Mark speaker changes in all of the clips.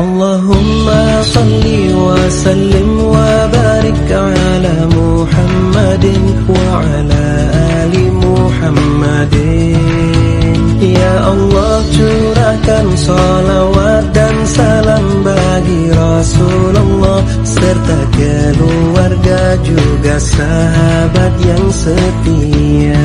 Speaker 1: Allahumma salli wa sallim wa barik ala Muhammadin wa ala ali Muhammadin. Ya Allah curahkan salawat dan salam bagi Rasulullah Serta keluarga juga sahabat yang setia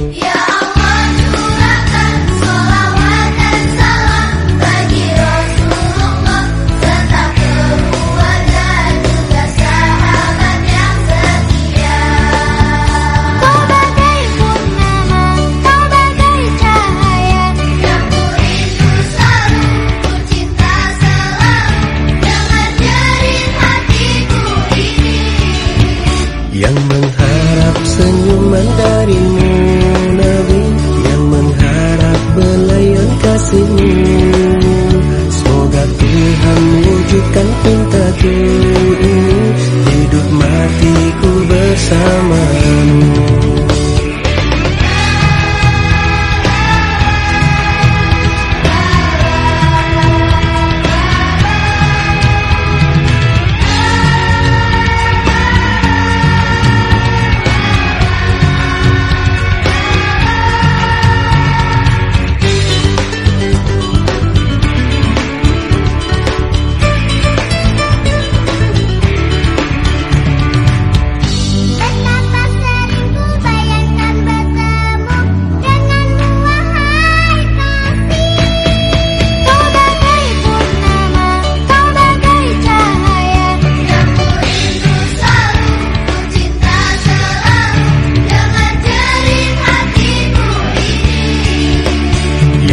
Speaker 1: Yang mengharap senyuman darimu Nabi. Yang mengharap belayan kasihmu. Semoga Tuhan wujudkan pintaku ini. Hidup matiku bersamamu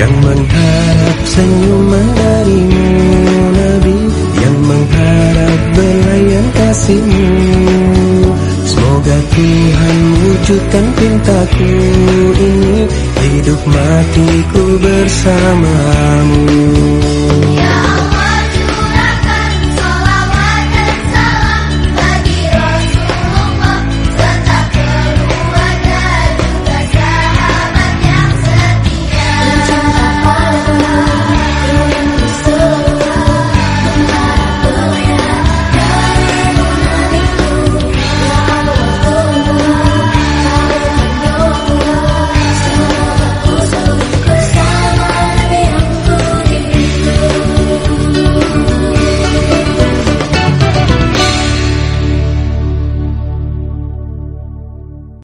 Speaker 1: Yang mengharap senyuman darimu Nabi. Yang mengharap belayan kasihmu. Semoga Tuhan wujudkan pintaku ini. Hidup matiku bersamamu